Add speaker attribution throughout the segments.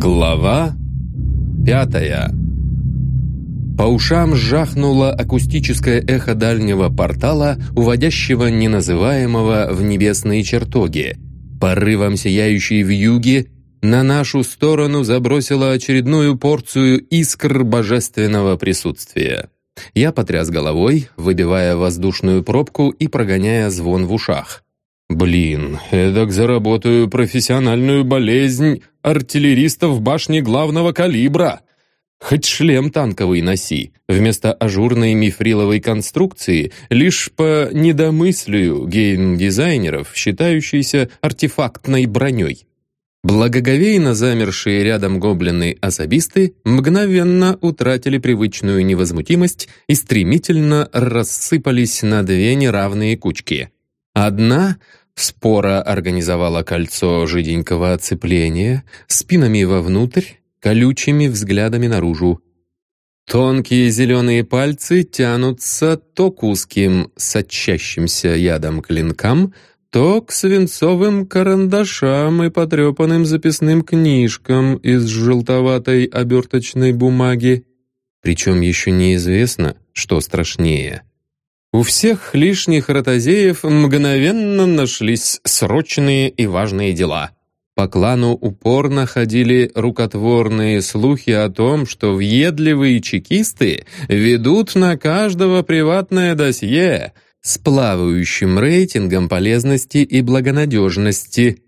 Speaker 1: Глава пятая По ушам жахнуло акустическое эхо дальнего портала, уводящего неназываемого в небесные чертоги. Порывом сияющей вьюги на нашу сторону забросила очередную порцию искр божественного присутствия. Я потряс головой, выбивая воздушную пробку и прогоняя звон в ушах. Блин, эдак заработаю профессиональную болезнь артиллеристов башни главного калибра. Хоть шлем танковый носи, вместо ажурной мифриловой конструкции, лишь по недомыслию гейм-дизайнеров, считающейся артефактной броней. Благоговейно замершие рядом гоблины-особисты мгновенно утратили привычную невозмутимость и стремительно рассыпались на две неравные кучки. Одна Спора организовала кольцо жиденького оцепления, спинами вовнутрь, колючими взглядами наружу. Тонкие зеленые пальцы тянутся то к узким, сочащимся ядом клинкам, то к свинцовым карандашам и потрепанным записным книжкам из желтоватой оберточной бумаги. Причем еще неизвестно, что страшнее — у всех лишних ротозеев мгновенно нашлись срочные и важные дела. По клану упорно ходили рукотворные слухи о том, что въедливые чекисты ведут на каждого приватное досье с плавающим рейтингом полезности и благонадежности –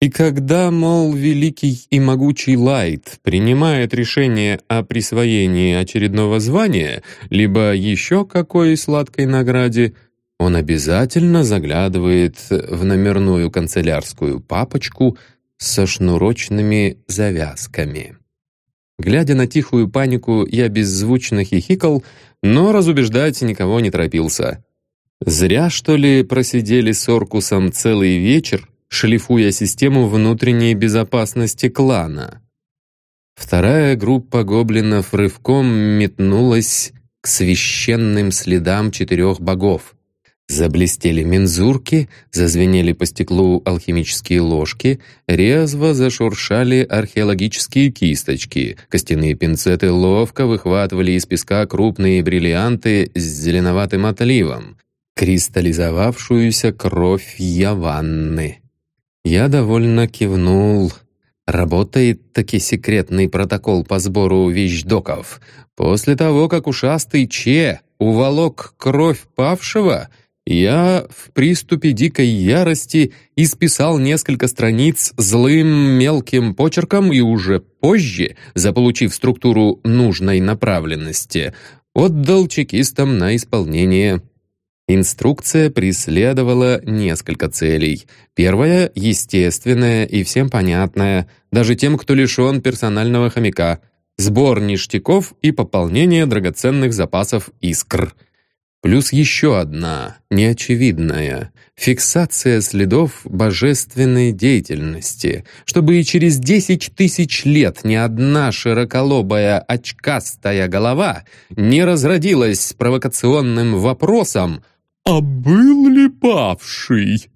Speaker 1: и когда, мол, великий и могучий Лайт принимает решение о присвоении очередного звания, либо еще какой сладкой награде, он обязательно заглядывает в номерную канцелярскую папочку со шнурочными завязками. Глядя на тихую панику, я беззвучно хихикал, но разубеждать никого не торопился. Зря, что ли, просидели с Оркусом целый вечер, шлифуя систему внутренней безопасности клана. Вторая группа гоблинов рывком метнулась к священным следам четырех богов. Заблестели мензурки, зазвенели по стеклу алхимические ложки, резво зашуршали археологические кисточки, костяные пинцеты ловко выхватывали из песка крупные бриллианты с зеленоватым отливом, кристаллизовавшуюся кровь Яванны. Я довольно кивнул. Работает таки секретный протокол по сбору вещдоков. После того, как ушастый Че уволок кровь павшего, я в приступе дикой ярости исписал несколько страниц злым мелким почерком и уже позже, заполучив структуру нужной направленности, отдал чекистам на исполнение. Инструкция преследовала несколько целей. Первая — естественная и всем понятная, даже тем, кто лишен персонального хомяка. Сбор ништяков и пополнение драгоценных запасов искр. Плюс еще одна, неочевидная — фиксация следов божественной деятельности, чтобы и через десять тысяч лет ни одна широколобая очкастая голова не разродилась провокационным вопросом — «А был ли павший?»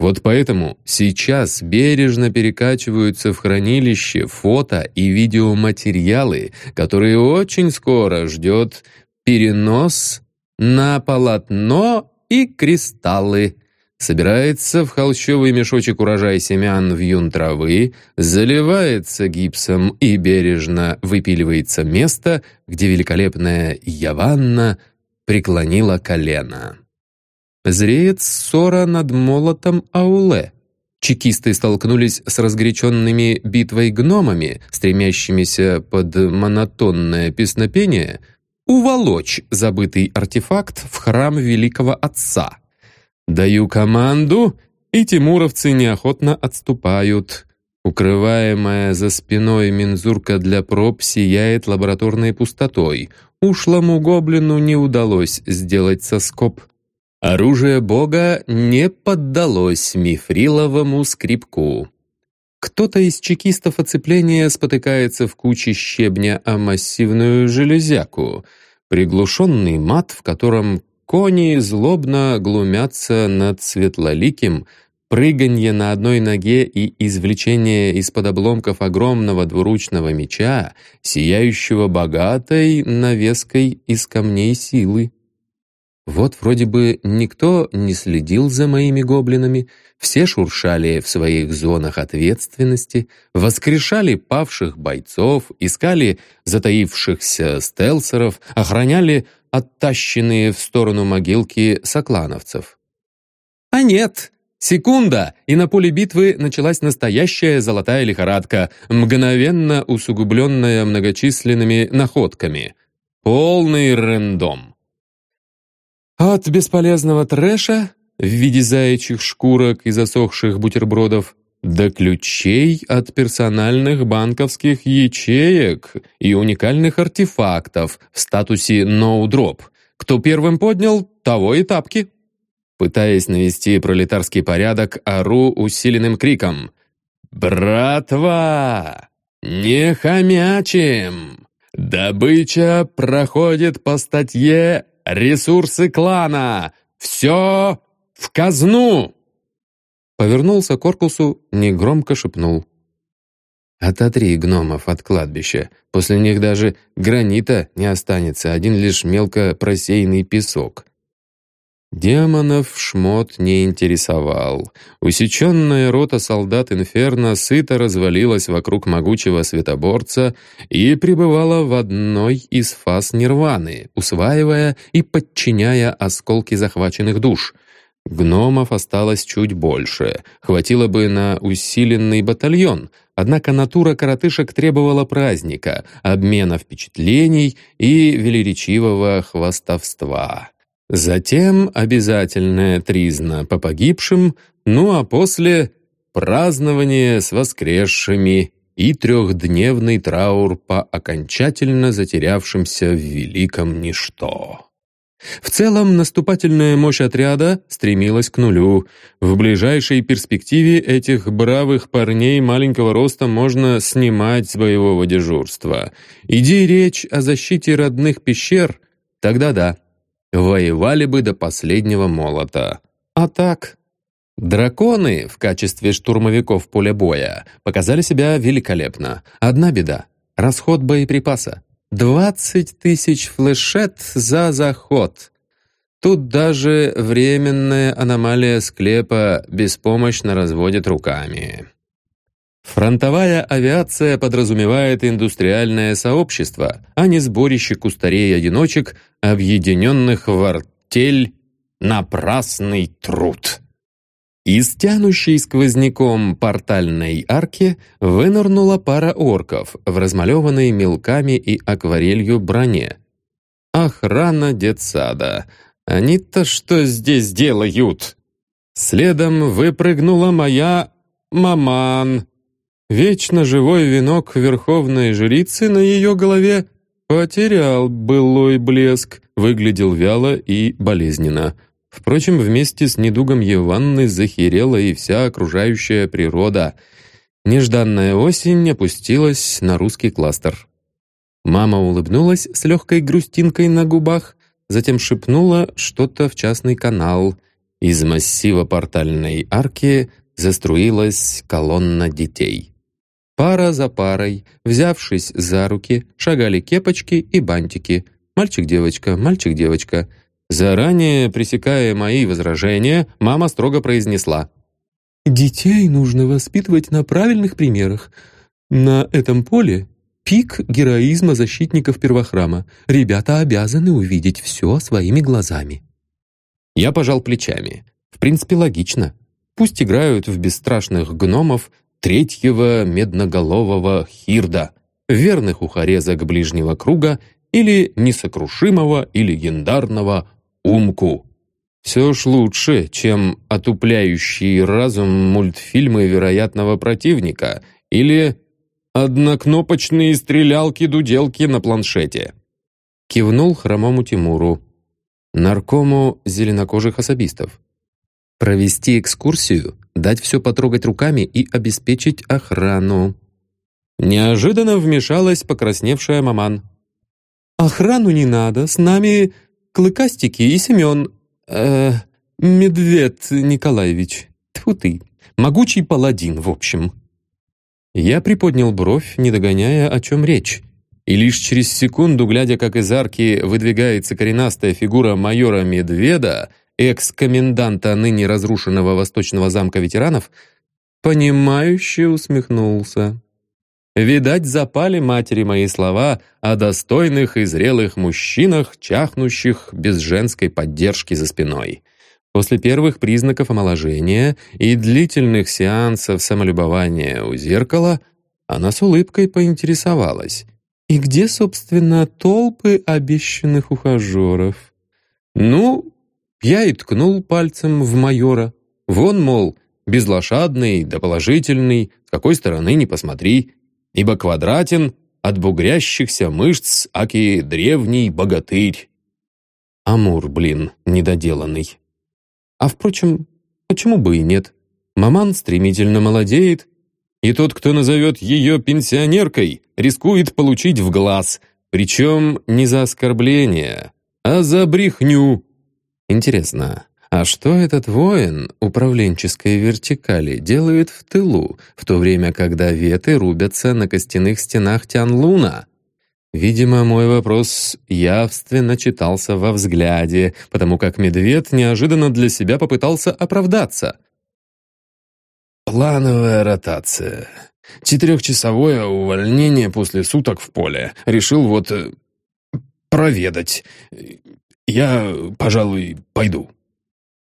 Speaker 1: Вот поэтому сейчас бережно перекачиваются в хранилище фото и видеоматериалы, которые очень скоро ждет перенос на полотно и кристаллы. Собирается в холщовый мешочек урожай семян в юн травы, заливается гипсом и бережно выпиливается место, где великолепная Яванна преклонила колено. Зреет ссора над молотом Ауле. Чекисты столкнулись с разгоряченными битвой гномами, стремящимися под монотонное песнопение уволочь забытый артефакт в храм великого отца. Даю команду, и тимуровцы неохотно отступают. Укрываемая за спиной мензурка для проб сияет лабораторной пустотой. Ушлому гоблину не удалось сделать соскоб. Оружие бога не поддалось мифриловому скрипку. Кто-то из чекистов оцепления спотыкается в куче щебня о массивную железяку. Приглушенный мат, в котором кони злобно глумятся над светлоликим, прыганье на одной ноге и извлечение из-под обломков огромного двуручного меча, сияющего богатой навеской из камней силы. Вот вроде бы никто не следил за моими гоблинами, все шуршали в своих зонах ответственности, воскрешали павших бойцов, искали затаившихся стелсеров, охраняли оттащенные в сторону могилки соклановцев. А нет, секунда, и на поле битвы началась настоящая золотая лихорадка, мгновенно усугубленная многочисленными находками. Полный рандом. От бесполезного трэша в виде заячьих шкурок и засохших бутербродов до ключей от персональных банковских ячеек и уникальных артефактов в статусе «no drop». Кто первым поднял, того и тапки. Пытаясь навести пролетарский порядок, ору усиленным криком. «Братва! Не хомячим! Добыча проходит по статье «Ресурсы клана». Все в казну!» Повернулся к Коркусу, негромко шепнул. «Ототри гномов от кладбища. После них даже гранита не останется, один лишь мелко просеянный песок». Демонов шмот не интересовал. Усеченная рота солдат Инферно сыто развалилась вокруг могучего светоборца и пребывала в одной из фаз нирваны, усваивая и подчиняя осколки захваченных душ. Гномов осталось чуть больше, хватило бы на усиленный батальон, однако натура коротышек требовала праздника, обмена впечатлений и велеречивого хвастовства. Затем обязательная тризна по погибшим, ну а после празднование с воскресшими и трехдневный траур по окончательно затерявшимся в великом ничто. В целом, наступательная мощь отряда стремилась к нулю. В ближайшей перспективе этих бравых парней маленького роста можно снимать с боевого дежурства. Иди речь о защите родных пещер, тогда да, воевали бы до последнего молота. А так... Драконы в качестве штурмовиков поля боя показали себя великолепно. Одна беда — расход боеприпаса. Двадцать тысяч флешет за заход. Тут даже временная аномалия склепа беспомощно разводит руками. Фронтовая авиация подразумевает индустриальное сообщество, а не сборище кустарей и одиночек, объединенных в артель «Напрасный труд». Из тянущей сквозняком портальной арки вынырнула пара орков в размалеванной мелками и акварелью броне. Охрана детсада. Они-то что здесь делают? Следом выпрыгнула моя маман. Вечно живой венок верховной жрицы на ее голове потерял былой блеск, выглядел вяло и болезненно. Впрочем, вместе с недугом Еванны захерела и вся окружающая природа. Нежданная осень опустилась на русский кластер. Мама улыбнулась с легкой грустинкой на губах, затем шепнула что-то в частный канал. Из массива портальной арки заструилась колонна детей. Пара за парой, взявшись за руки, шагали кепочки и бантики. Мальчик-девочка, мальчик-девочка — Заранее пресекая мои возражения, мама строго произнесла. «Детей нужно воспитывать на правильных примерах. На этом поле пик героизма защитников первохрама. Ребята обязаны увидеть все своими глазами». Я пожал плечами. В принципе, логично. Пусть играют в бесстрашных гномов третьего медноголового хирда, верных ухорезок ближнего круга или несокрушимого и легендарного Умку. Все ж лучше, чем отупляющий разум мультфильмы вероятного противника или однокнопочные стрелялки-дуделки на планшете. Кивнул хромому Тимуру, наркому зеленокожих особистов. Провести экскурсию, дать все потрогать руками и обеспечить охрану. Неожиданно вмешалась покрасневшая маман. «Охрану не надо, с нами Клыкастики и Семен... Э, Медвед Николаевич. Тьфу ты, могучий паладин, в общем. Я приподнял бровь, не догоняя, о чем речь. И лишь через секунду, глядя, как из арки выдвигается коренастая фигура майора Медведа, экс-коменданта ныне разрушенного Восточного замка ветеранов, понимающе усмехнулся. Видать, запали матери мои слова о достойных и зрелых мужчинах, чахнущих без женской поддержки за спиной. После первых признаков омоложения и длительных сеансов самолюбования у зеркала она с улыбкой поинтересовалась. «И где, собственно, толпы обещанных ухажеров?» «Ну, я и ткнул пальцем в майора. Вон, мол, безлошадный да положительный, с какой стороны не посмотри, ибо квадратен от бугрящихся мышц, аки древний богатырь. Амур, блин, недоделанный. А впрочем, почему бы и нет? Маман стремительно молодеет, и тот, кто назовет ее пенсионеркой, рискует получить в глаз, причем не за оскорбление, а за брехню. Интересно, а что этот воин управленческой вертикали делает в тылу, в то время, когда веты рубятся на костяных стенах Тянлуна? Видимо, мой вопрос явственно читался во взгляде, потому как медведь неожиданно для себя попытался оправдаться.
Speaker 2: «Плановая ротация. Четырехчасовое увольнение после суток в поле. Решил вот э, проведать. Я, пожалуй, пойду».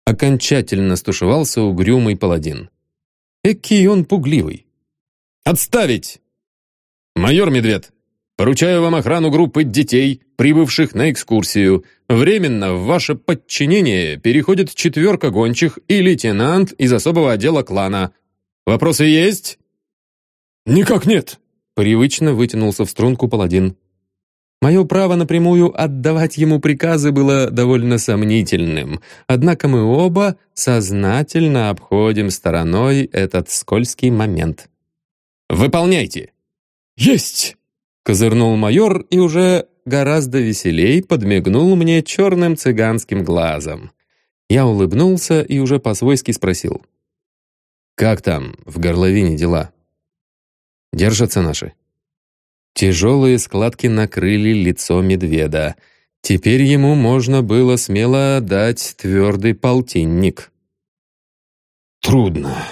Speaker 1: Окончательно стушевался угрюмый паладин. Экий он пугливый. «Отставить! Майор Медведь, поручаю вам охрану группы детей, прибывших на экскурсию. Временно в ваше подчинение переходит четверка гончих и лейтенант из особого отдела клана. Вопросы есть?»
Speaker 2: «Никак нет!»
Speaker 1: Привычно вытянулся в струнку паладин. Мое право напрямую отдавать ему приказы было довольно сомнительным, однако мы оба сознательно обходим стороной этот скользкий момент. «Выполняйте!»
Speaker 2: «Есть!»
Speaker 1: — козырнул майор и уже гораздо веселей подмигнул мне черным цыганским глазом. Я улыбнулся и уже по-свойски спросил. «Как там в горловине дела?» «Держатся наши?» Тяжелые складки накрыли лицо медведа. Теперь ему можно было смело дать твердый полтинник.
Speaker 2: «Трудно.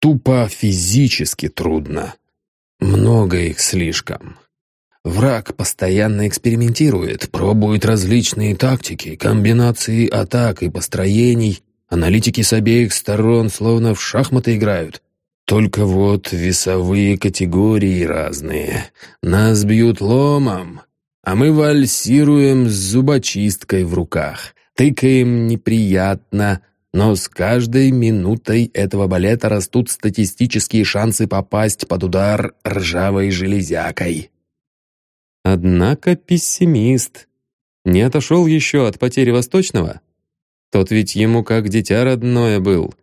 Speaker 2: Тупо физически трудно. Много их слишком. Враг постоянно экспериментирует, пробует различные тактики, комбинации атак и построений. Аналитики с обеих сторон словно в шахматы играют. Только вот весовые категории разные. Нас бьют ломом, а мы вальсируем с зубочисткой в руках. Тыкаем неприятно, но с каждой минутой этого балета растут статистические шансы попасть под удар ржавой железякой.
Speaker 1: Однако пессимист. Не отошел еще от потери Восточного? Тот ведь ему как дитя родное был.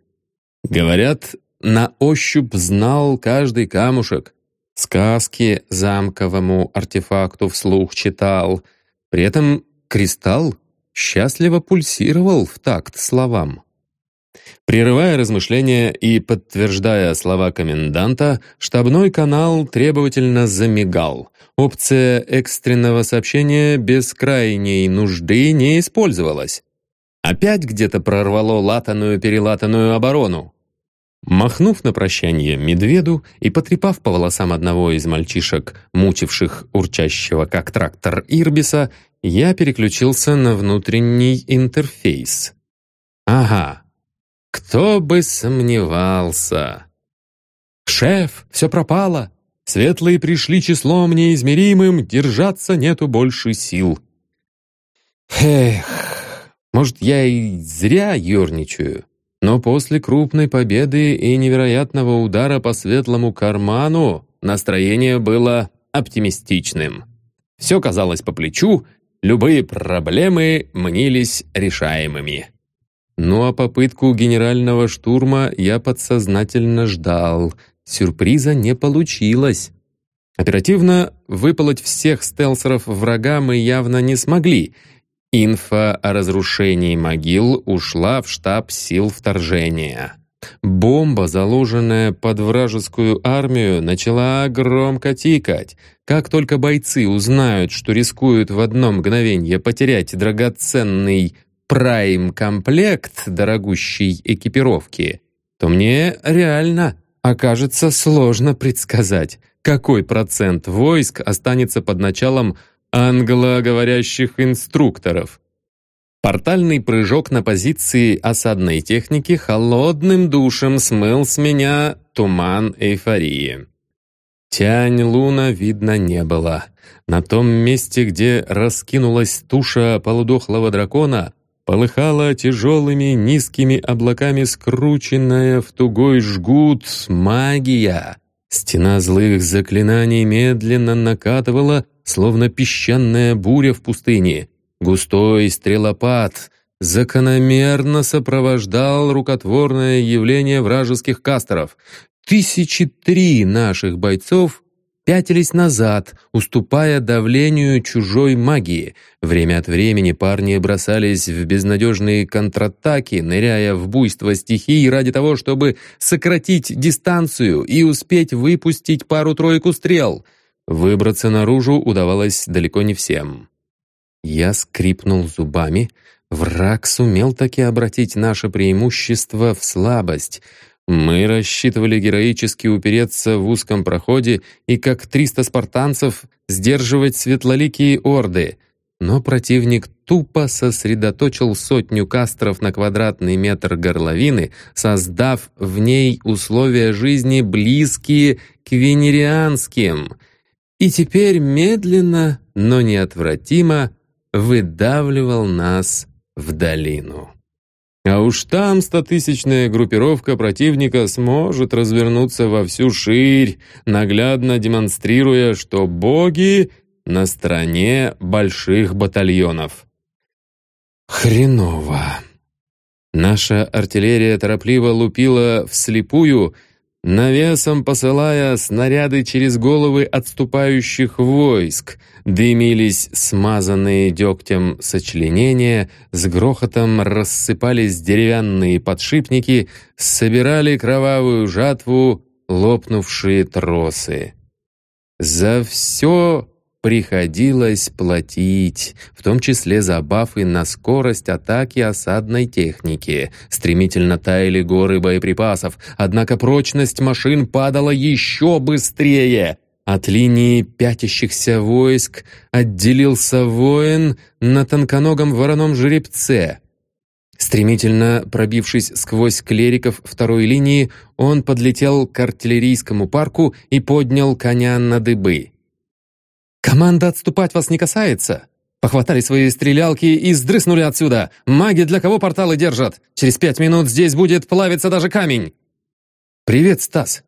Speaker 1: Говорят, на ощупь знал каждый камушек, сказки замковому артефакту вслух читал. При этом кристалл счастливо пульсировал в такт словам. Прерывая размышления и подтверждая слова коменданта, штабной канал требовательно замигал. Опция экстренного сообщения без крайней нужды не использовалась. Опять где-то прорвало латаную-перелатанную оборону. Махнув на прощание медведу и потрепав по волосам одного из мальчишек, мучивших урчащего как трактор Ирбиса, я переключился на внутренний интерфейс. Ага, кто бы сомневался. «Шеф, все пропало! Светлые пришли числом неизмеримым, держаться нету больше сил!» Эх, может, я и зря ерничаю. Но после крупной победы и невероятного удара по светлому карману настроение было оптимистичным. Все казалось по плечу, любые проблемы мнились решаемыми. Ну а попытку генерального штурма я подсознательно ждал. Сюрприза не получилось. Оперативно выполоть всех стелсеров врага мы явно не смогли — Инфа о разрушении могил ушла в штаб сил вторжения. Бомба, заложенная под вражескую армию, начала громко тикать. Как только бойцы узнают, что рискуют в одно мгновение потерять драгоценный прайм-комплект дорогущей экипировки, то мне реально окажется сложно предсказать, какой процент войск останется под началом англоговорящих инструкторов. Портальный прыжок на позиции осадной техники холодным душем смыл с меня туман эйфории. Тянь Луна видно не было. На том месте, где раскинулась туша полудохлого дракона, полыхала тяжелыми низкими облаками скрученная в тугой жгут магия. Стена злых заклинаний медленно накатывала, словно песчаная буря в пустыне. Густой стрелопад закономерно сопровождал рукотворное явление вражеских кастеров. Тысячи три наших бойцов пятились назад, уступая давлению чужой магии. Время от времени парни бросались в безнадежные контратаки, ныряя в буйство стихий ради того, чтобы сократить дистанцию и успеть выпустить пару-тройку стрел. Выбраться наружу удавалось далеко не всем. Я скрипнул зубами. Враг сумел таки обратить наше преимущество в слабость. Мы рассчитывали героически упереться в узком проходе и, как триста спартанцев, сдерживать светлоликие орды. Но противник тупо сосредоточил сотню кастров на квадратный метр горловины, создав в ней условия жизни близкие к венерианским. И теперь медленно, но неотвратимо выдавливал нас в долину. А уж там стотысячная группировка противника сможет развернуться во всю ширь, наглядно демонстрируя, что боги на стороне больших батальонов. Хреново. Наша артиллерия торопливо лупила вслепую, навесом посылая снаряды через головы отступающих войск. Дымились смазанные дегтем сочленения, с грохотом рассыпались деревянные подшипники, собирали кровавую жатву лопнувшие тросы. За все приходилось платить, в том числе за бафы на скорость атаки осадной техники. Стремительно таяли горы боеприпасов, однако прочность машин падала еще быстрее. От линии пятящихся войск отделился воин на тонконогом вороном жеребце. Стремительно пробившись сквозь клериков второй линии, он подлетел к артиллерийскому парку и поднял коня на дыбы. «Команда отступать вас не касается!» Похватали свои стрелялки и сдрыснули отсюда. Маги для кого порталы держат? Через пять минут здесь будет плавиться даже камень. Привет, Стас.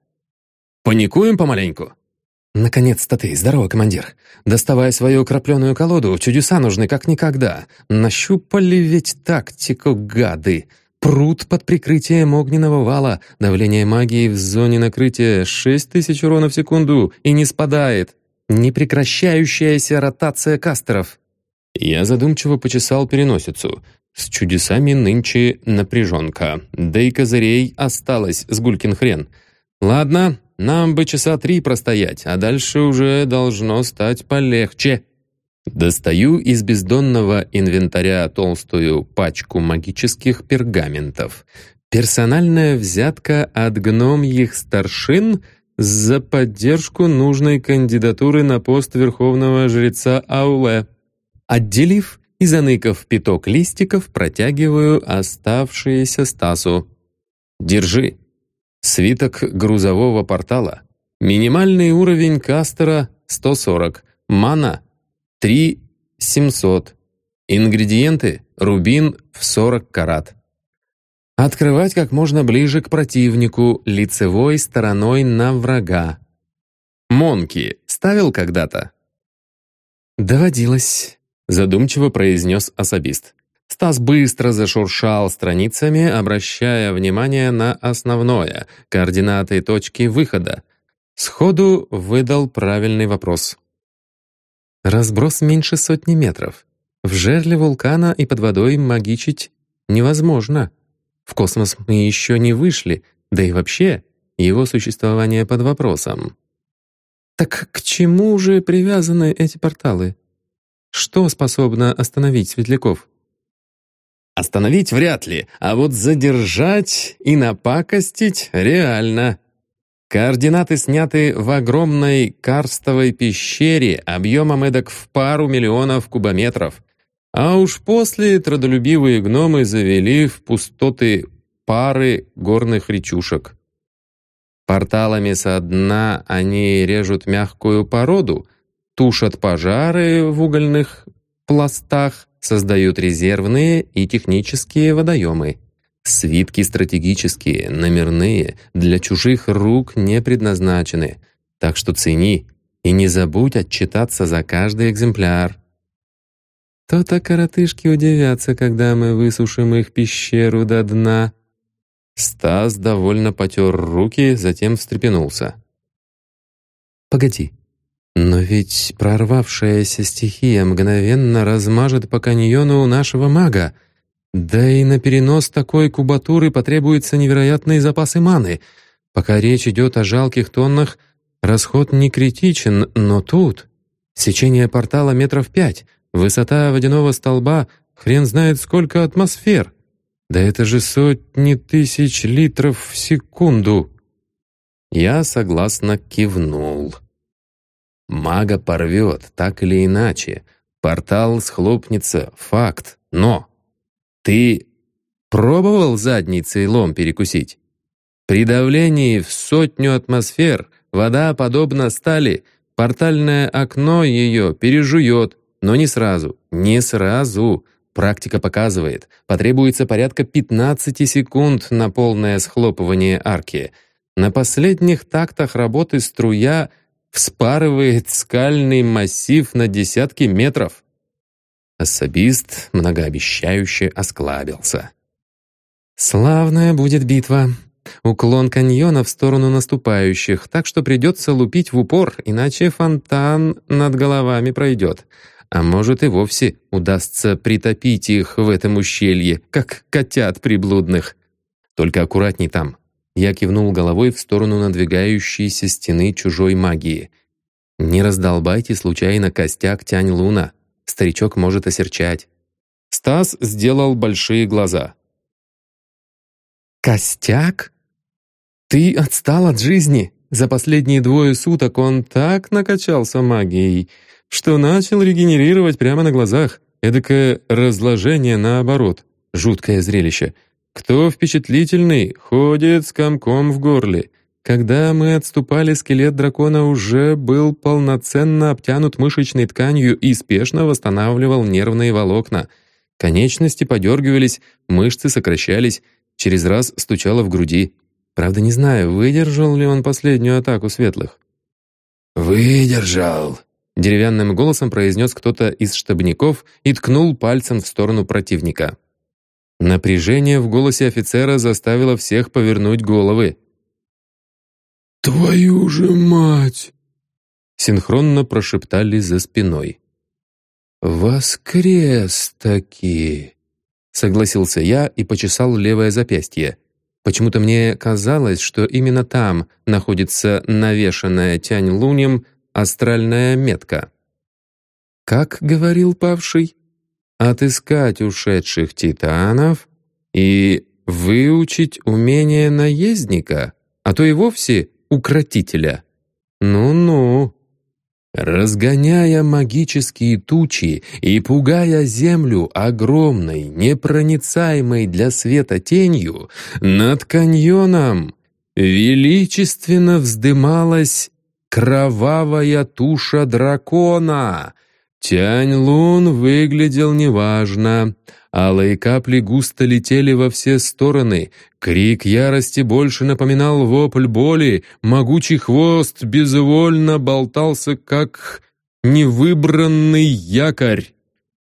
Speaker 1: Паникуем помаленьку? Наконец-то ты. Здорово, командир. Доставай свою крапленую колоду, чудеса нужны как никогда. Нащупали ведь тактику, гады. Пруд под прикрытием огненного вала. Давление магии в зоне накрытия 6000 урона в секунду и не спадает непрекращающаяся ротация кастеров. Я задумчиво почесал переносицу. С чудесами нынче напряженка. Да и козырей осталось с гулькин хрен. Ладно, нам бы часа три простоять, а дальше уже должно стать полегче. Достаю из бездонного инвентаря толстую пачку магических пергаментов. Персональная взятка от гномьих старшин — за поддержку нужной кандидатуры на пост верховного жреца Ауле. Отделив и заныкав пяток листиков, протягиваю оставшиеся Стасу. Держи. Свиток грузового портала. Минимальный уровень кастера 140. Мана 3700. Ингредиенты рубин в 40 карат. Открывать как можно ближе к противнику, лицевой стороной на врага. Монки ставил когда-то? Доводилось, задумчиво произнес особист. Стас быстро зашуршал страницами, обращая внимание на основное — координаты точки выхода. Сходу выдал правильный вопрос. Разброс меньше сотни метров. В жерле вулкана и под водой магичить невозможно. В космос мы еще не вышли, да и вообще его существование под вопросом. Так к чему же привязаны эти порталы? Что способно остановить светляков? Остановить вряд ли, а вот задержать и напакостить реально. Координаты сняты в огромной карстовой пещере объемом эдак в пару миллионов кубометров. А уж после трудолюбивые гномы завели в пустоты пары горных речушек. Порталами со дна они режут мягкую породу, тушат пожары в угольных пластах, создают резервные и технические водоемы. Свитки стратегические, номерные, для чужих рук не предназначены, так что цени и не забудь отчитаться за каждый экземпляр. То-то коротышки удивятся, когда мы высушим их пещеру до дна. Стас довольно потер руки, затем встрепенулся. «Погоди, но ведь прорвавшаяся стихия мгновенно размажет по каньону нашего мага. Да и на перенос такой кубатуры потребуются невероятные запасы маны. Пока речь идет о жалких тоннах, расход не критичен, но тут... Сечение портала метров пять, высота водяного столба хрен знает сколько атмосфер. Да это же сотни тысяч литров в секунду. Я согласно кивнул. Мага порвет, так или иначе. Портал схлопнется, факт. Но ты пробовал задницей лом перекусить? При давлении в сотню атмосфер вода, подобно стали, портальное окно ее пережует, но не сразу, не сразу. Практика показывает, потребуется порядка 15 секунд на полное схлопывание арки. На последних тактах работы струя — вспарывает скальный массив на десятки метров. Особист многообещающе осклабился. «Славная будет битва. Уклон каньона в сторону наступающих, так что придется лупить в упор, иначе фонтан над головами пройдет. А может и вовсе удастся притопить их в этом ущелье, как котят приблудных. Только аккуратней там, я кивнул головой в сторону надвигающейся стены чужой магии. «Не раздолбайте случайно костяк Тянь Луна. Старичок может осерчать». Стас сделал большие глаза. «Костяк? Ты отстал от жизни. За последние двое суток он так накачался магией, что начал регенерировать прямо на глазах. Эдакое разложение наоборот. Жуткое зрелище. Кто впечатлительный, ходит с комком в горле. Когда мы отступали, скелет дракона уже был полноценно обтянут мышечной тканью и спешно восстанавливал нервные волокна. Конечности подергивались, мышцы сокращались, через раз стучало в груди. Правда, не знаю, выдержал ли он последнюю атаку светлых.
Speaker 2: «Выдержал», —
Speaker 1: деревянным голосом произнес кто-то из штабников и ткнул пальцем в сторону противника. Напряжение в голосе офицера заставило всех повернуть головы.
Speaker 2: «Твою же мать!»
Speaker 1: Синхронно прошептали за спиной.
Speaker 2: «Воскрес-таки!»
Speaker 1: Согласился я и почесал левое запястье. Почему-то мне казалось, что именно там находится навешанная тянь лунем астральная метка. «Как говорил павший?» отыскать ушедших титанов и выучить умение наездника, а то и вовсе укротителя. Ну-ну. Разгоняя магические тучи и пугая землю огромной, непроницаемой для света тенью, над каньоном величественно вздымалась кровавая туша дракона, Тянь-Лун выглядел неважно. Алые капли густо летели во все стороны. Крик ярости больше напоминал вопль боли. Могучий хвост безвольно болтался, как невыбранный якорь.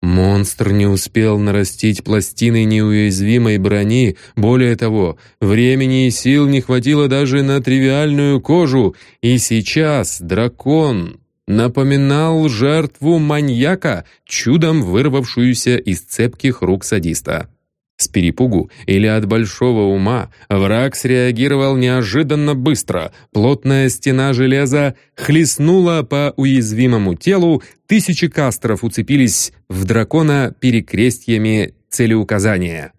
Speaker 1: Монстр не успел нарастить пластины неуязвимой брони, более того, времени и сил не хватило даже на тривиальную кожу, и сейчас дракон напоминал жертву маньяка, чудом вырвавшуюся из цепких рук садиста. С перепугу или от большого ума враг среагировал неожиданно быстро. Плотная стена железа хлестнула по уязвимому телу, тысячи кастров уцепились в дракона перекрестьями целеуказания.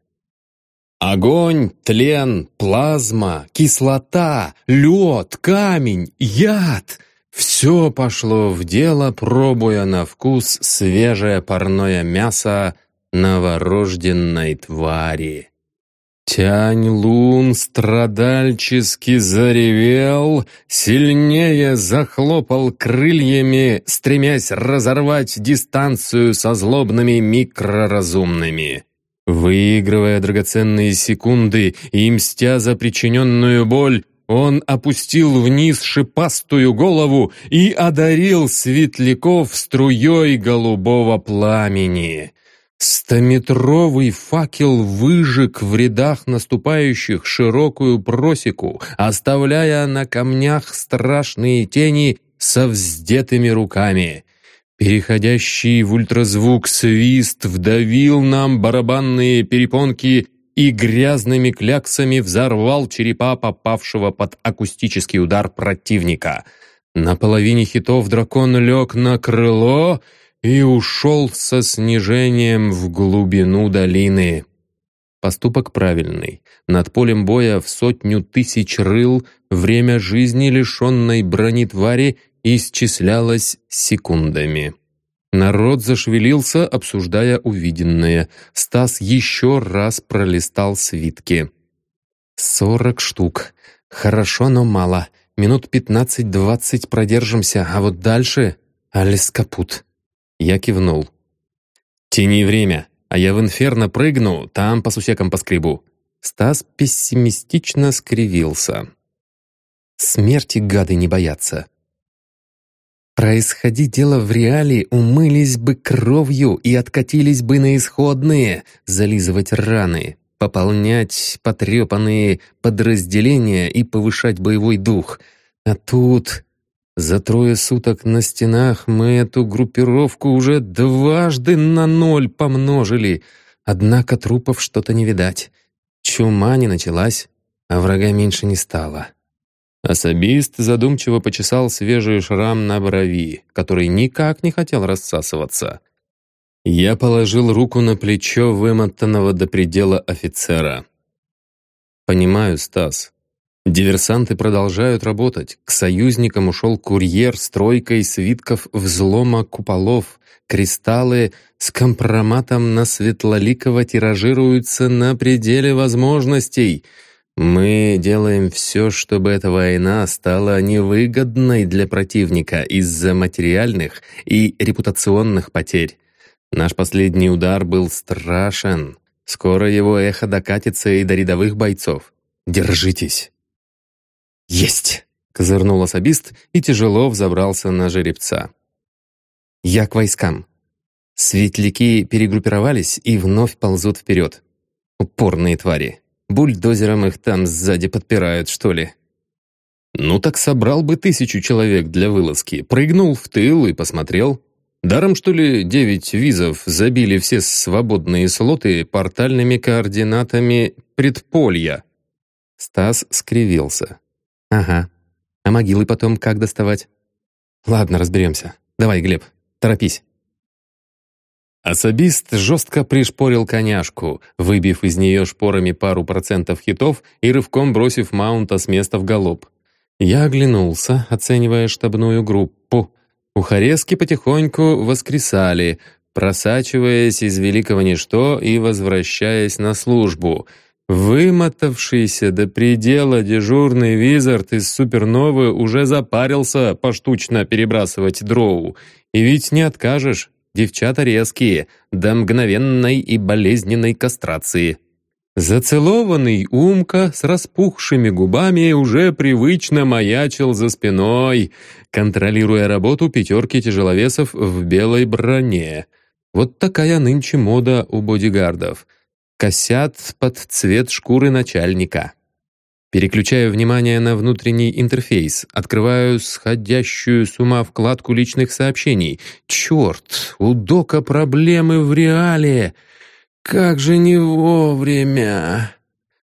Speaker 1: Огонь, тлен, плазма, кислота, лед, камень, яд — все пошло в дело, пробуя на вкус свежее парное мясо новорожденной твари. Тянь-Лун страдальчески заревел, сильнее захлопал крыльями, стремясь разорвать дистанцию со злобными микроразумными. Выигрывая драгоценные секунды и мстя за причиненную боль, он опустил вниз шипастую голову и одарил светляков струей голубого пламени. Стометровый факел выжег в рядах наступающих широкую просеку, оставляя на камнях страшные тени со вздетыми руками. Переходящий в ультразвук свист вдавил нам барабанные перепонки и грязными кляксами взорвал черепа попавшего под акустический удар противника. На половине хитов дракон лег на крыло и ушел со снижением в глубину долины. Поступок правильный. Над полем боя в сотню тысяч рыл время жизни, лишенной брони твари, исчислялось секундами. Народ зашевелился, обсуждая увиденное. Стас еще раз пролистал свитки. «Сорок штук. Хорошо, но мало. Минут пятнадцать-двадцать продержимся, а вот дальше — Алис капут». Я кивнул. «Тяни время, а я в инферно прыгну, там по сусекам поскребу». Стас пессимистично скривился. «Смерти гады не боятся. Происходи дело в реале, умылись бы кровью и откатились бы на исходные, зализывать раны, пополнять потрепанные подразделения и повышать боевой дух. А тут... За трое суток на стенах мы эту группировку уже дважды на ноль помножили, однако трупов что-то не видать. Чума не началась, а врага меньше не стало. Особист задумчиво почесал свежий шрам на брови, который никак не хотел рассасываться. Я положил руку на плечо вымотанного до предела офицера. «Понимаю, Стас. Диверсанты продолжают работать. К союзникам ушел курьер с тройкой свитков взлома куполов. Кристаллы с компроматом на Светлоликова тиражируются на пределе возможностей». Мы делаем все, чтобы эта война стала невыгодной для противника из-за материальных и репутационных потерь. Наш последний удар был страшен. Скоро его эхо докатится и до рядовых бойцов. Держитесь. Есть! Козырнул особист и тяжело взобрался на жеребца. Я к войскам. Светляки перегруппировались и вновь ползут вперед. Упорные твари. Бульдозером их там сзади подпирают, что ли? Ну так собрал бы тысячу человек для вылазки, прыгнул в тыл и посмотрел. Даром, что ли, девять визов забили все свободные слоты портальными координатами предполья? Стас скривился. «Ага. А могилы потом как доставать?» «Ладно, разберемся. Давай, Глеб, торопись». Особист жестко пришпорил коняшку, выбив из нее шпорами пару процентов хитов и рывком бросив маунта с места в галоп. Я оглянулся, оценивая штабную группу. Ухарезки потихоньку воскресали, просачиваясь из великого ничто и возвращаясь на службу. Вымотавшийся до предела дежурный визард из суперновы уже запарился поштучно перебрасывать дроу. И ведь не откажешь, Девчата резкие, до мгновенной и болезненной кастрации. Зацелованный Умка с распухшими губами уже привычно маячил за спиной, контролируя работу пятерки тяжеловесов в белой броне. Вот такая нынче мода у бодигардов. Косят под цвет шкуры начальника. Переключаю внимание на внутренний интерфейс, открываю сходящую с ума вкладку личных сообщений. Черт, у Дока проблемы в реале.
Speaker 2: Как же не вовремя!»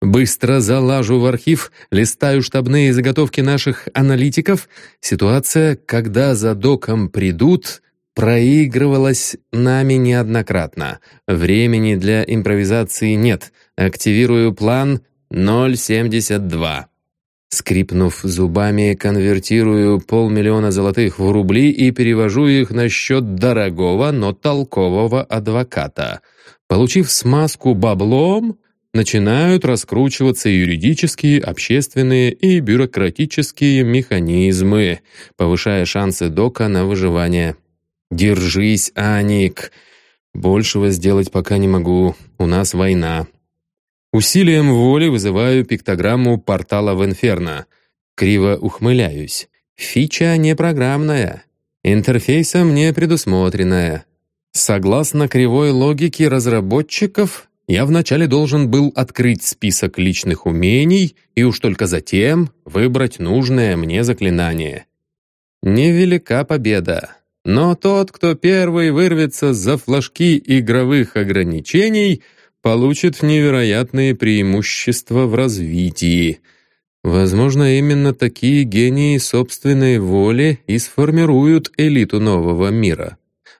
Speaker 2: Быстро залажу в архив, листаю штабные заготовки наших аналитиков. Ситуация, когда за доком придут, проигрывалась нами неоднократно. Времени для импровизации нет. Активирую план 072. Скрипнув зубами, конвертирую полмиллиона золотых в рубли и перевожу их на счет дорогого, но толкового адвоката. Получив смазку баблом, начинают раскручиваться юридические, общественные и бюрократические механизмы, повышая шансы Дока на выживание. «Держись, Аник! Большего сделать пока не могу, у нас война». Усилием воли вызываю пиктограмму портала в Инферно. Криво ухмыляюсь. Фича не программная, интерфейсом не предусмотренная. Согласно кривой логике разработчиков, я вначале должен был открыть список личных умений и уж только затем выбрать нужное мне заклинание. Невелика победа, но тот, кто первый вырвется за флажки игровых ограничений, получит невероятные преимущества в развитии. Возможно, именно такие гении собственной воли и сформируют элиту нового мира.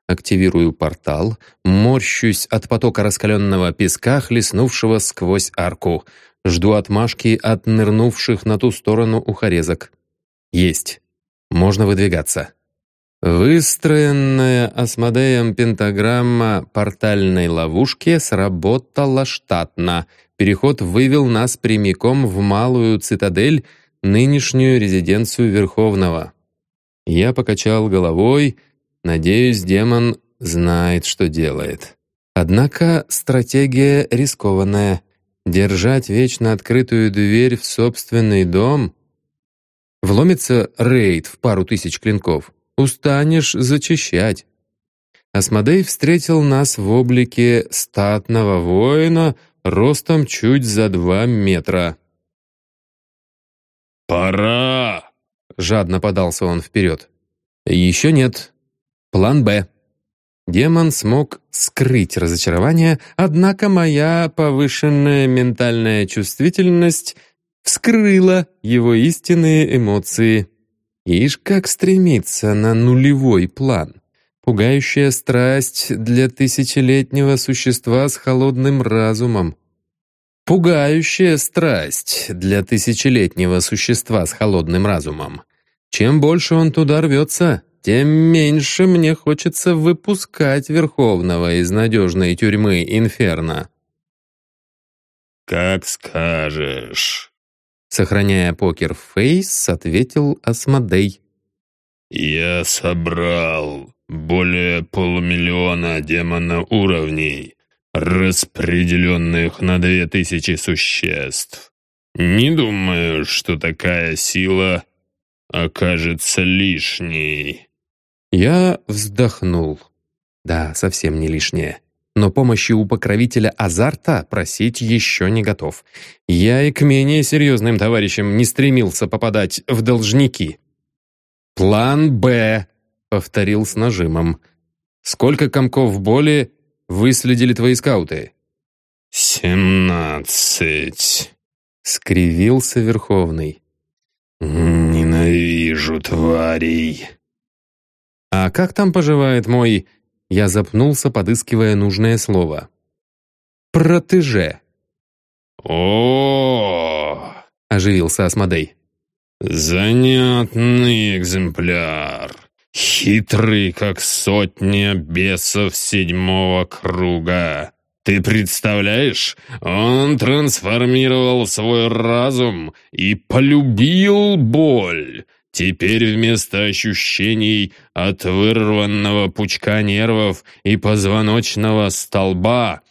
Speaker 2: Активирую портал, морщусь от потока раскаленного песка, хлестнувшего сквозь арку. Жду отмашки от нырнувших на ту сторону ухорезок. Есть. Можно выдвигаться. Выстроенная Асмодеем пентаграмма портальной ловушки сработала штатно. Переход вывел нас прямиком в малую цитадель, нынешнюю резиденцию Верховного. Я покачал головой, Надеюсь, демон знает, что делает. Однако стратегия рискованная. Держать вечно открытую дверь в собственный дом... Вломится рейд в пару тысяч клинков. Устанешь зачищать. Асмодей встретил нас в облике статного воина ростом чуть за два метра.
Speaker 1: «Пора!» — жадно подался он вперед.
Speaker 2: «Еще нет», План «Б». Демон смог скрыть разочарование, однако моя повышенная ментальная чувствительность вскрыла его истинные эмоции. Ишь, как стремится на нулевой план. Пугающая страсть для тысячелетнего существа с холодным разумом. Пугающая страсть для тысячелетнего существа с холодным разумом. Чем больше он туда рвется, тем меньше мне хочется выпускать Верховного из надежной тюрьмы Инферно.
Speaker 1: «Как скажешь», —
Speaker 2: сохраняя покер-фейс, ответил Асмодей.
Speaker 1: «Я собрал более полумиллиона демона уровней, распределенных на две тысячи существ. Не думаю, что такая сила окажется лишней».
Speaker 2: Я вздохнул. Да, совсем не лишнее. Но помощи у покровителя азарта просить еще не готов. Я и к менее серьезным товарищам не стремился попадать в должники. «План Б», — повторил с нажимом. «Сколько комков боли выследили твои скауты?»
Speaker 1: «Семнадцать», —
Speaker 2: скривился Верховный.
Speaker 1: «Ненавижу тварей».
Speaker 2: «А как там поживает мой...» Я запнулся, подыскивая нужное слово. «Протеже».
Speaker 1: О,
Speaker 2: оживился Асмодей.
Speaker 1: «Занятный экземпляр. Хитрый, как сотня бесов седьмого круга. Ты представляешь, он трансформировал свой разум и полюбил боль. Теперь вместо ощущений от вырванного пучка нервов и позвоночного столба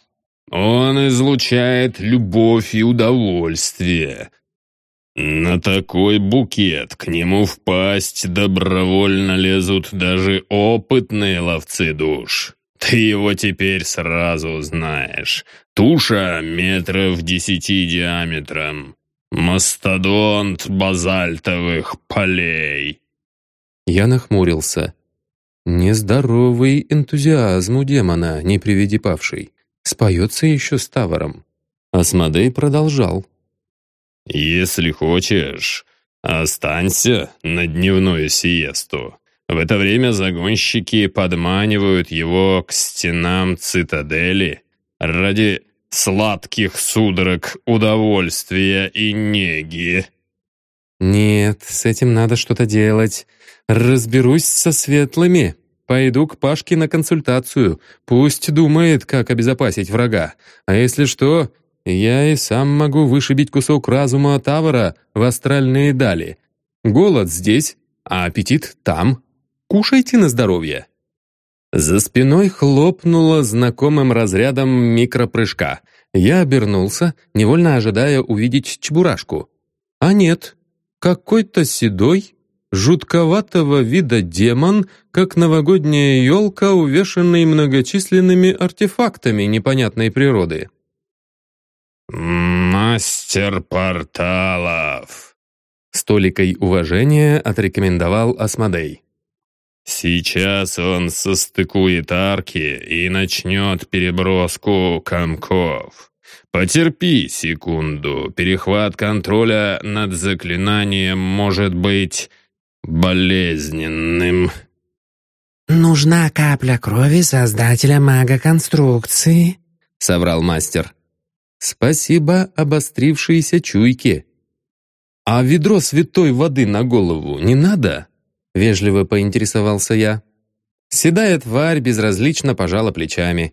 Speaker 1: он излучает любовь и удовольствие. На такой букет к нему в пасть добровольно лезут даже опытные ловцы душ. Ты его теперь сразу знаешь. Туша метров десяти диаметром, «Мастодонт базальтовых полей!»
Speaker 2: Я нахмурился. Нездоровый энтузиазм у демона, не приведи павший. споется еще с Таваром. Асмодей продолжал.
Speaker 1: «Если хочешь, останься на дневную сиесту. В это время загонщики подманивают его к стенам цитадели ради сладких судорог удовольствия и неги».
Speaker 2: «Нет, с этим надо что-то делать. Разберусь со светлыми. Пойду к Пашке на консультацию. Пусть думает, как обезопасить врага. А если что, я и сам могу вышибить кусок разума Тавара в астральные дали. Голод здесь, а аппетит там. Кушайте на здоровье». За спиной хлопнуло знакомым разрядом микропрыжка. Я обернулся, невольно ожидая увидеть чебурашку. А нет, какой-то седой, жутковатого вида демон, как новогодняя елка, увешанный многочисленными артефактами непонятной природы.
Speaker 1: «Мастер порталов!»
Speaker 2: С толикой уважения отрекомендовал Асмодей.
Speaker 1: «Сейчас он состыкует арки и начнет переброску комков. Потерпи секунду, перехват контроля над заклинанием может быть болезненным».
Speaker 3: «Нужна капля крови создателя мага-конструкции», —
Speaker 2: соврал мастер. «Спасибо обострившиеся чуйки». «А ведро святой воды на голову не надо?» — вежливо поинтересовался я. Седая тварь безразлично пожала плечами.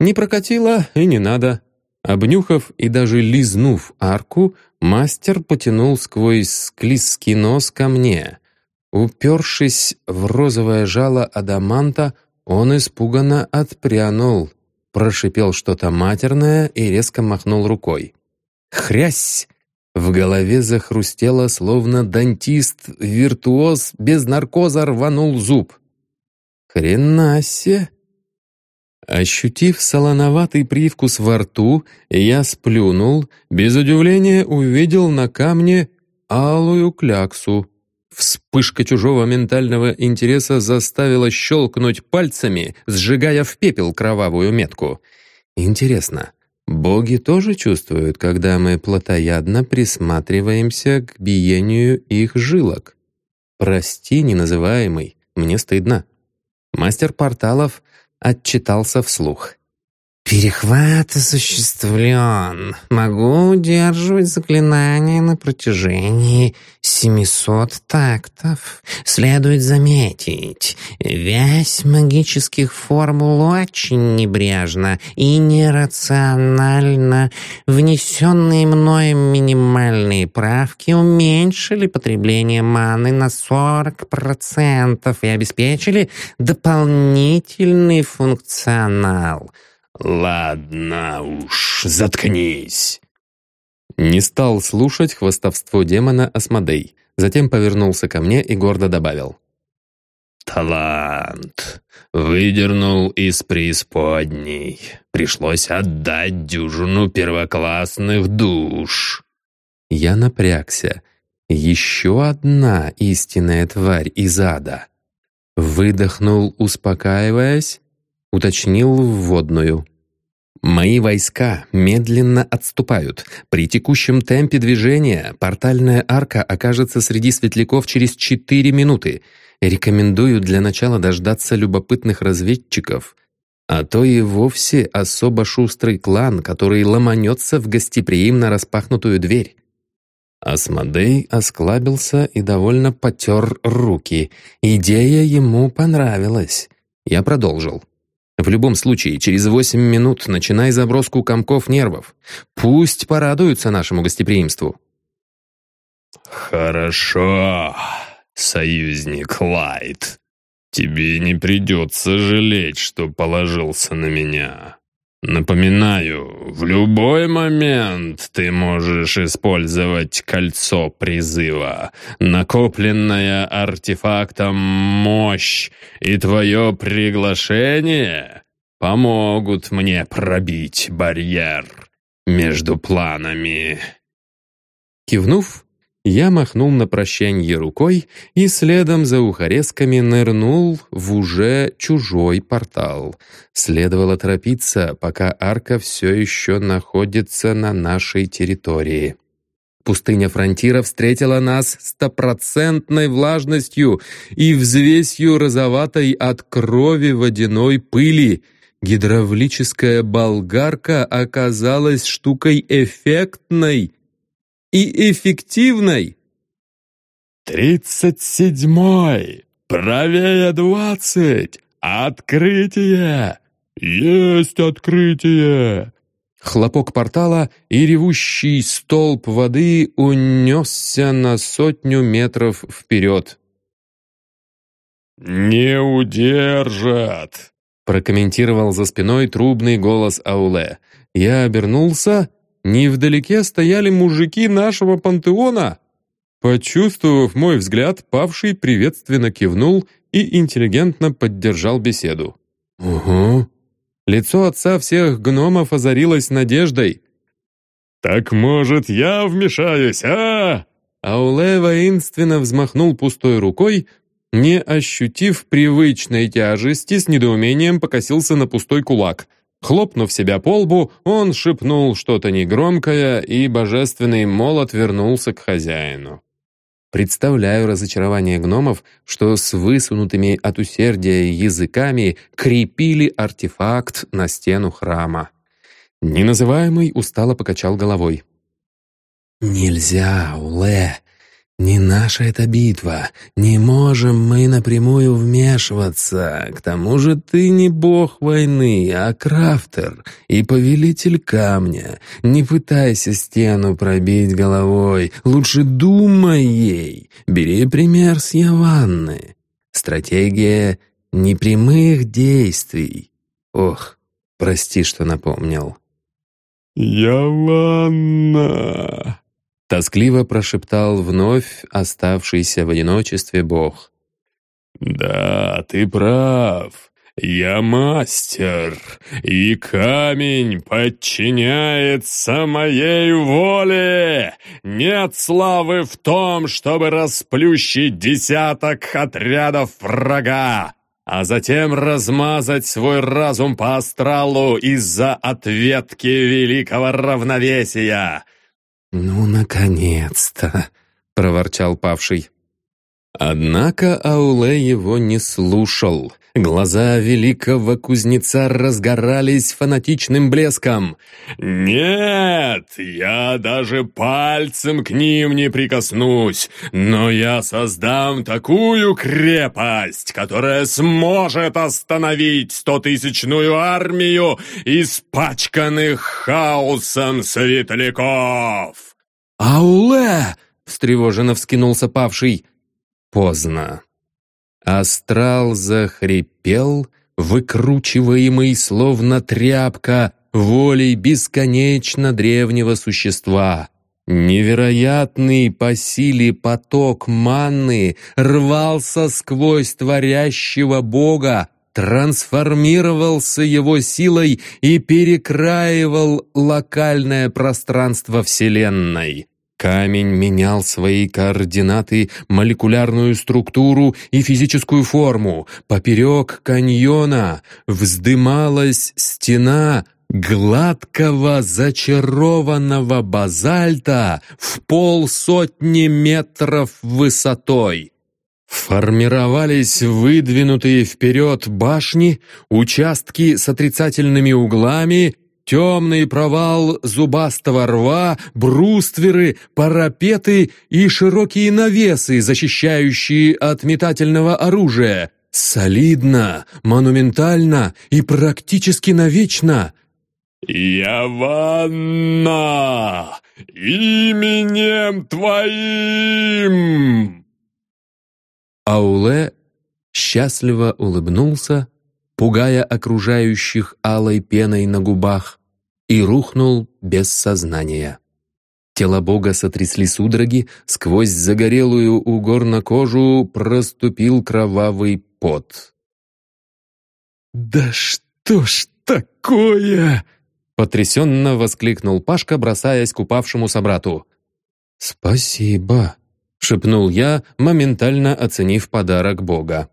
Speaker 2: «Не прокатило и не надо». Обнюхав и даже лизнув арку, мастер потянул сквозь склизкий нос ко мне. Упершись в розовое жало адаманта, он испуганно отпрянул, прошипел что-то матерное и резко махнул рукой. «Хрясь!» В голове захрустело, словно дантист-виртуоз без наркоза рванул зуб. «Хренасе!» Ощутив солоноватый привкус во рту, я сплюнул, без удивления увидел на камне алую кляксу. Вспышка чужого ментального интереса заставила щелкнуть пальцами, сжигая в пепел кровавую метку. Интересно, боги тоже чувствуют, когда мы плотоядно присматриваемся к биению их жилок? Прости, неназываемый, мне стыдно. Мастер порталов — отчитался вслух.
Speaker 3: «Перехват осуществлен. Могу удерживать заклинание на протяжении 700 тактов. Следует заметить, вязь магических формул очень небрежна и нерациональна. Внесенные мной минимальные правки уменьшили потребление маны на 40% и обеспечили дополнительный функционал».
Speaker 1: «Ладно уж, заткнись!»
Speaker 2: Не стал слушать хвостовство демона Асмодей, затем повернулся ко мне и гордо добавил.
Speaker 1: «Талант! Выдернул из преисподней. Пришлось отдать дюжину первоклассных душ».
Speaker 2: Я напрягся. Еще одна истинная тварь из ада. Выдохнул, успокаиваясь, уточнил вводную. Мои войска медленно отступают. При текущем темпе движения портальная арка окажется среди светляков через 4 минуты. Рекомендую для начала дождаться любопытных разведчиков, а то и вовсе особо шустрый клан, который ломанется в гостеприимно распахнутую дверь. Асмодей осклабился и довольно потер руки. Идея ему понравилась. Я продолжил. В любом случае, через восемь минут начинай заброску комков нервов. Пусть порадуются нашему гостеприимству.
Speaker 1: «Хорошо, союзник Лайт. Тебе не придется жалеть, что положился на меня. Напоминаю, в любой момент ты можешь использовать кольцо призыва, накопленная артефактом мощь, и твое приглашение помогут мне пробить барьер между планами.
Speaker 2: Кивнув,
Speaker 1: я махнул на прощанье рукой и следом за ухорезками нырнул в уже чужой портал. Следовало торопиться, пока арка все еще находится на нашей территории. Пустыня Фронтира встретила нас стопроцентной влажностью и взвесью розоватой от крови водяной пыли. Гидравлическая болгарка оказалась штукой эффектной, и эффективной.
Speaker 2: «Тридцать седьмой! Правее двадцать! Открытие! Есть открытие!»
Speaker 1: Хлопок портала и ревущий столб воды унесся на сотню метров вперед.
Speaker 2: «Не удержат!»
Speaker 1: прокомментировал за спиной трубный голос Ауле. Я обернулся Невдалеке стояли мужики нашего пантеона. Почувствовав мой взгляд, павший приветственно кивнул и интеллигентно поддержал беседу. «Угу». Лицо отца всех гномов озарилось надеждой.
Speaker 2: «Так, может, я вмешаюсь, а?»
Speaker 1: Ауле воинственно взмахнул пустой рукой, не ощутив привычной тяжести, с недоумением покосился на пустой кулак — Хлопнув себя по лбу, он шепнул что-то негромкое, и божественный молот вернулся к хозяину. Представляю разочарование гномов, что с высунутыми от усердия языками крепили артефакт на стену храма. Неназываемый устало покачал головой. «Нельзя, Уле!» «Не наша эта битва. Не можем мы напрямую вмешиваться. К тому же ты не бог войны, а крафтер и повелитель камня. Не пытайся стену пробить головой. Лучше думай ей. Бери пример с Яванны. Стратегия непрямых действий. Ох, прости, что напомнил».
Speaker 2: «Яванна!»
Speaker 1: Тоскливо прошептал вновь оставшийся в одиночестве Бог.
Speaker 2: «Да, ты прав. Я мастер, и камень подчиняется моей воле. Нет славы в том, чтобы расплющить десяток отрядов врага, а затем размазать свой разум по астралу из-за ответки великого равновесия.
Speaker 1: «Ну, наконец-то!» — проворчал павший. Однако Ауле его не слушал. Глаза великого кузнеца разгорались фанатичным блеском.
Speaker 2: «Нет, я даже пальцем к ним не прикоснусь, но я создам такую крепость, которая сможет остановить стотысячную армию испачканных хаосом светляков!»
Speaker 1: «Ауле!» — встревоженно вскинулся павший. Поздно. Астрал захрипел, выкручиваемый словно тряпка, волей бесконечно древнего существа. Невероятный по силе поток манны рвался сквозь творящего Бога, трансформировался его силой и перекраивал локальное пространство Вселенной. Камень менял свои координаты, молекулярную структуру и физическую форму. Поперек каньона вздымалась стена гладкого зачарованного базальта в полсотни метров высотой. Формировались выдвинутые вперед башни, участки с отрицательными углами, темный провал зубастого рва, брустверы, парапеты и широкие навесы, защищающие от метательного оружия. Солидно, монументально и практически навечно.
Speaker 2: «Яванна! Именем твоим!»
Speaker 1: Ауле счастливо улыбнулся, пугая окружающих алой пеной на губах, и рухнул без сознания. Тело бога сотрясли судороги, сквозь загорелую у горна кожу проступил кровавый пот.
Speaker 2: «Да что ж такое?»
Speaker 1: Потрясенно воскликнул Пашка, бросаясь к упавшему собрату.
Speaker 2: «Спасибо», — шепнул я, моментально оценив подарок Бога.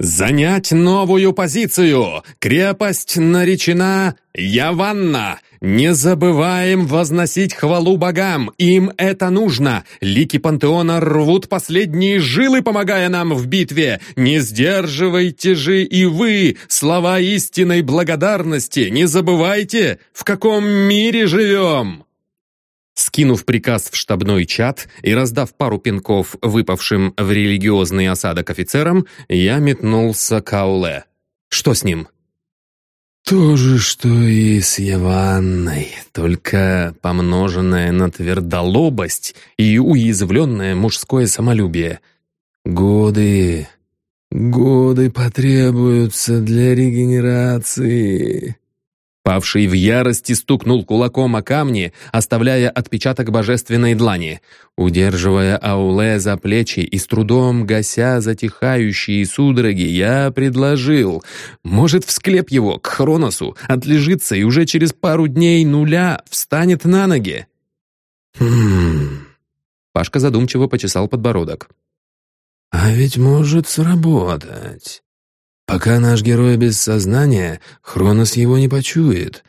Speaker 1: «Занять новую позицию! Крепость наречена Яванна! Не забываем возносить хвалу богам! Им это нужно! Лики пантеона рвут последние жилы, помогая нам в битве! Не сдерживайте же и вы слова истинной благодарности! Не забывайте, в каком мире живем!» Скинув приказ в штабной чат и раздав пару пинков выпавшим в религиозный осадок офицерам, я метнулся к Ауле. Что с ним?
Speaker 2: То же, что и с Яванной, только помноженное на твердолобость и уязвленное мужское самолюбие. Годы, годы потребуются для регенерации.
Speaker 1: Павший в ярости стукнул кулаком о камни, оставляя отпечаток божественной длани. Удерживая Ауле за плечи и с трудом гася затихающие судороги, я предложил, может, в склеп его, к Хроносу, отлежится и уже через пару дней нуля встанет на ноги.
Speaker 2: Хм...
Speaker 1: Пашка задумчиво почесал подбородок.
Speaker 2: «А ведь может сработать. Пока наш герой без сознания, Хронос его не почует.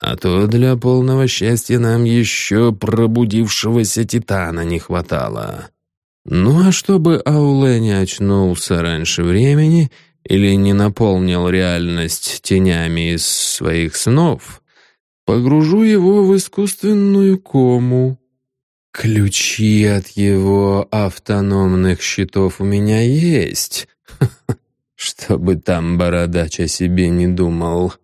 Speaker 2: А то для полного счастья нам еще пробудившегося Титана не хватало. Ну а чтобы Ауле не очнулся раньше времени или не наполнил реальность тенями из своих снов, погружу его в искусственную кому. Ключи от его автономных щитов у меня есть. Чтобы там бородач о себе не думал.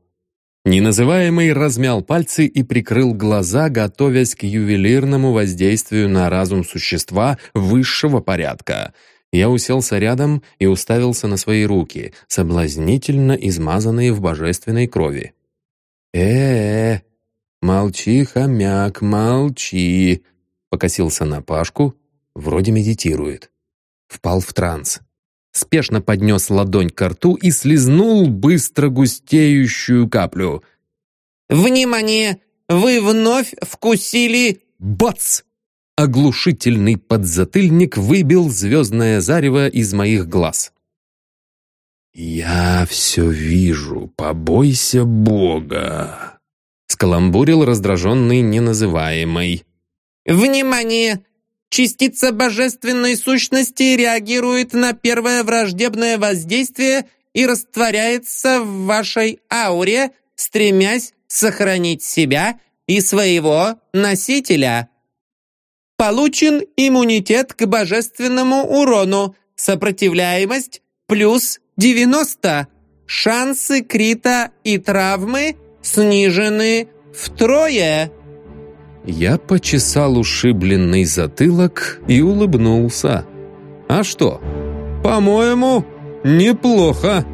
Speaker 1: Неназываемый размял пальцы и прикрыл глаза, готовясь к ювелирному воздействию на разум существа высшего порядка. Я уселся рядом и уставился на свои руки, соблазнительно измазанные в божественной крови.
Speaker 2: э э молчи, хомяк, молчи!» Покосился на Пашку, вроде медитирует. Впал в транс
Speaker 1: спешно поднес ладонь к рту и слезнул быстро густеющую каплю.
Speaker 4: «Внимание! Вы вновь вкусили...»
Speaker 1: Бац! Оглушительный подзатыльник выбил звездное зарево из моих глаз.
Speaker 2: «Я все вижу, побойся Бога!»
Speaker 1: Скаламбурил раздраженный неназываемый.
Speaker 4: «Внимание! Частица божественной сущности реагирует на первое враждебное воздействие и растворяется в вашей ауре, стремясь сохранить себя и своего носителя. Получен иммунитет к божественному урону, сопротивляемость плюс 90. Шансы крита и травмы снижены втрое.
Speaker 1: Я почесал ушибленный затылок и улыбнулся. «А что? По-моему, неплохо».